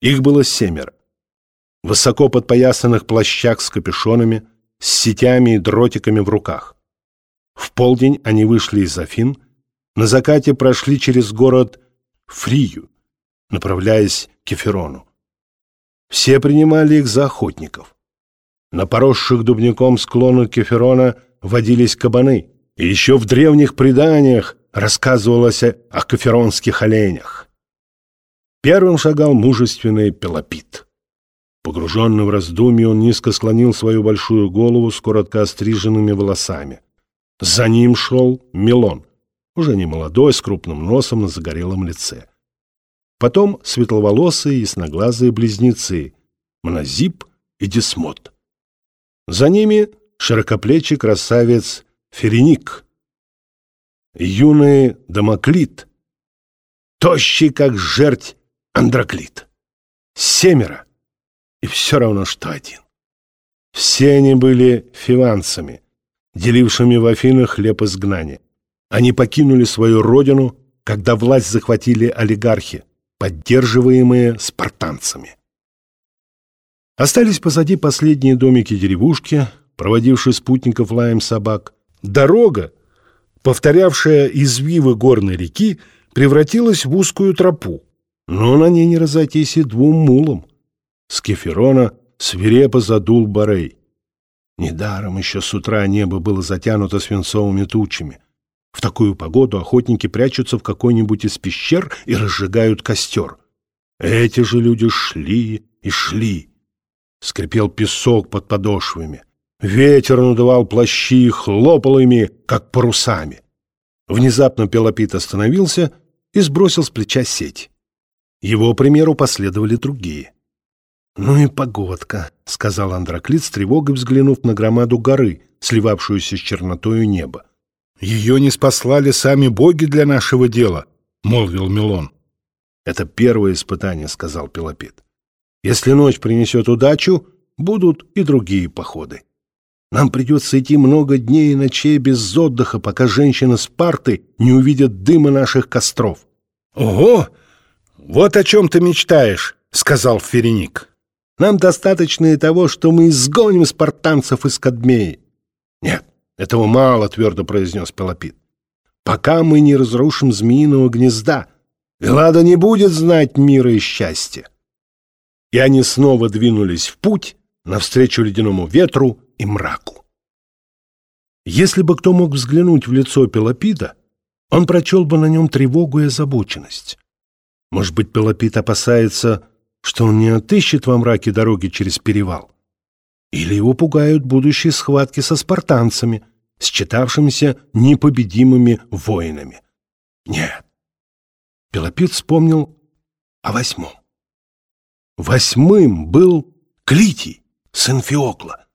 Их было семеро. Высоко подпоясанных плащах с капюшонами, с сетями и дротиками в руках. В полдень они вышли из Афин, на закате прошли через город Фрию, направляясь к Кеферону. Все принимали их за охотников. На поросших дубняком склонах Кеферона водились кабаны, и еще в древних преданиях рассказывалось о кеферонских оленях. Первым шагал мужественный Пелопит. Погруженный в раздумье, он низко склонил свою большую голову с коротко остриженными волосами. За ним шел Милон, уже не молодой, с крупным носом на загорелом лице. Потом светловолосые ясноглазые близнецы Мнозип и Десмот. За ними широкоплечий красавец Ференик, юный Дамоклит, тощий, как жерть Андроклит. Семеро, и все равно, что один. Все они были фиванцами, делившими в Афинах хлеб изгнания. Они покинули свою родину, когда власть захватили олигархи, поддерживаемые спартанцами. Остались позади последние домики-деревушки, проводившие спутников лаем собак. Дорога, повторявшая извивы горной реки, превратилась в узкую тропу, но на ней не разойтись и двум мулам. С Кеферона свирепо задул Барей. Недаром еще с утра небо было затянуто свинцовыми тучами. В такую погоду охотники прячутся в какой-нибудь из пещер и разжигают костер. Эти же люди шли и шли. Скрипел песок под подошвами. Ветер надувал плащи и хлопал ими, как парусами. Внезапно Пелопит остановился и сбросил с плеча сеть. Его примеру последовали другие. «Ну и погодка», — сказал Андроклит с тревогой, взглянув на громаду горы, сливавшуюся с чернотою неба. «Ее не спаслали сами боги для нашего дела», — молвил Милон. «Это первое испытание», — сказал Пелопит. «Если ночь принесет удачу, будут и другие походы. Нам придется идти много дней и ночей без отдыха, пока женщины Спарты не увидят дыма наших костров». «Ого! Вот о чем ты мечтаешь», — сказал Ференик. Нам достаточно и того, что мы изгоним спартанцев из Кадмеи. Нет, этого мало, твердо произнес Пелопит. Пока мы не разрушим змеиного гнезда, Эллада не будет знать мира и счастья. И они снова двинулись в путь навстречу ледяному ветру и мраку. Если бы кто мог взглянуть в лицо Пелопида, он прочел бы на нем тревогу и озабоченность. Может быть, Пелопит опасается что он не отыщет во мраке дороги через перевал. Или его пугают будущие схватки со спартанцами, считавшимися непобедимыми воинами. Нет. Пелопит вспомнил о восьмом. Восьмым был Клитий, сын Феокла.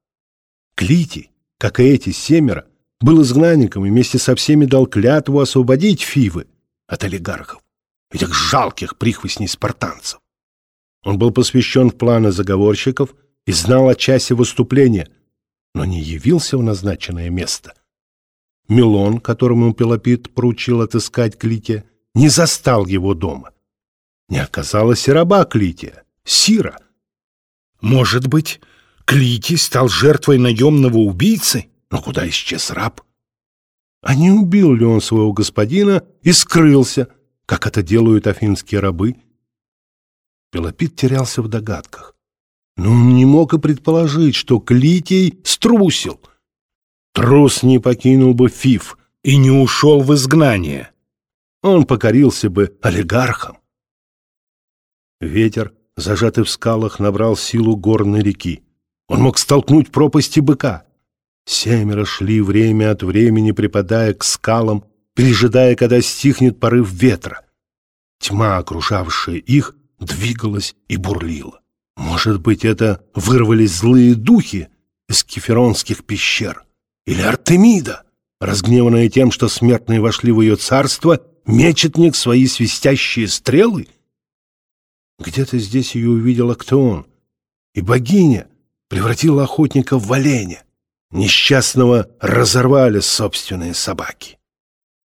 Клитий, как и эти семеро, был изгнанником и вместе со всеми дал клятву освободить Фивы от олигархов, этих жалких прихвостней спартанцев. Он был посвящен в планы заговорщиков и знал о часе выступления, но не явился в назначенное место. Милон, которому Пелопит поручил отыскать Клития, не застал его дома. Не оказалось и раба Клития, Сира. Может быть, Клитий стал жертвой наемного убийцы? Но куда исчез раб? А не убил ли он своего господина и скрылся, как это делают афинские рабы? Пелопит терялся в догадках. Но он не мог и предположить, что Клитий струсил. Трус не покинул бы Фиф и не ушел в изгнание. Он покорился бы олигархам. Ветер, зажатый в скалах, набрал силу горной реки. Он мог столкнуть пропасти быка. Семеро шли время от времени, припадая к скалам, пережидая, когда стихнет порыв ветра. Тьма, окружавшая их, двигалась и бурлила. Может быть, это вырвались злые духи из кеферонских пещер? Или Артемида, разгневанная тем, что смертные вошли в ее царство, мечет в них свои свистящие стрелы? Где-то здесь ее увидел Актеон, и богиня превратила охотника в оленя. Несчастного разорвали собственные собаки.